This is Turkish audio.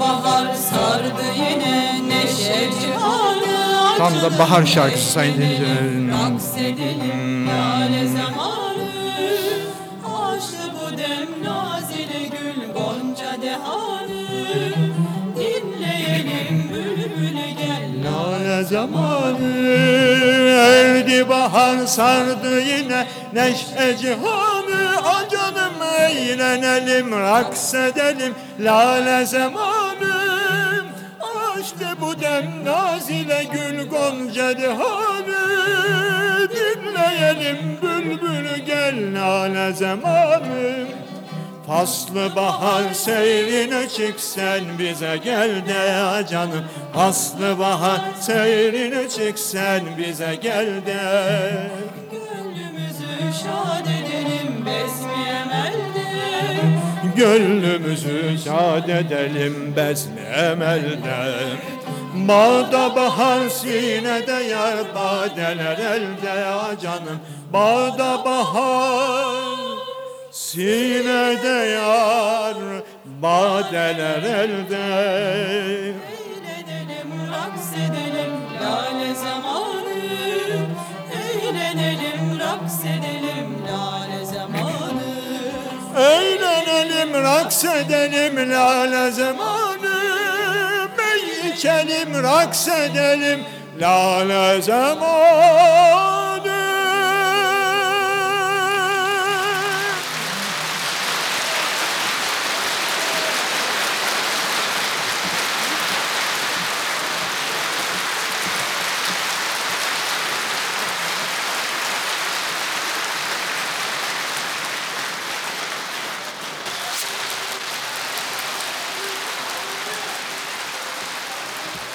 bahar sardı yine neşe cihanı. Tam da bahar şarkısı Sayın Denizler'in. Raks edelim lale hmm. zamanı. Aşkı bu dem nazile gül gonca dehanı. Dinleyelim bülbülü gel lale zamanı. Erdi bahar sardı yine neşe cihanı. Ancak eğlenelim raks edelim lale zamanı Açtı bu dem nazile gül gonca dihanı Dinleyelim bülbül gel lale zamanı Faslı bahar seyrine çık sen bize gel de canım. Faslı bahar seyrine çık sen bize gel de. Gönlümüzü şad emelde Gönlümüzü şad edelim besmi emelde Bağda bahar sinede yar badeler elde ya canım. Bağda bahar sinede yar badeler elde. Eğlenelim raks edelim lale zamanı. Eğlenelim raks edelim lale zamanı. Eğlenelim, raks edelim lale zamanı. Bey içelim, raks edelim lale zamanı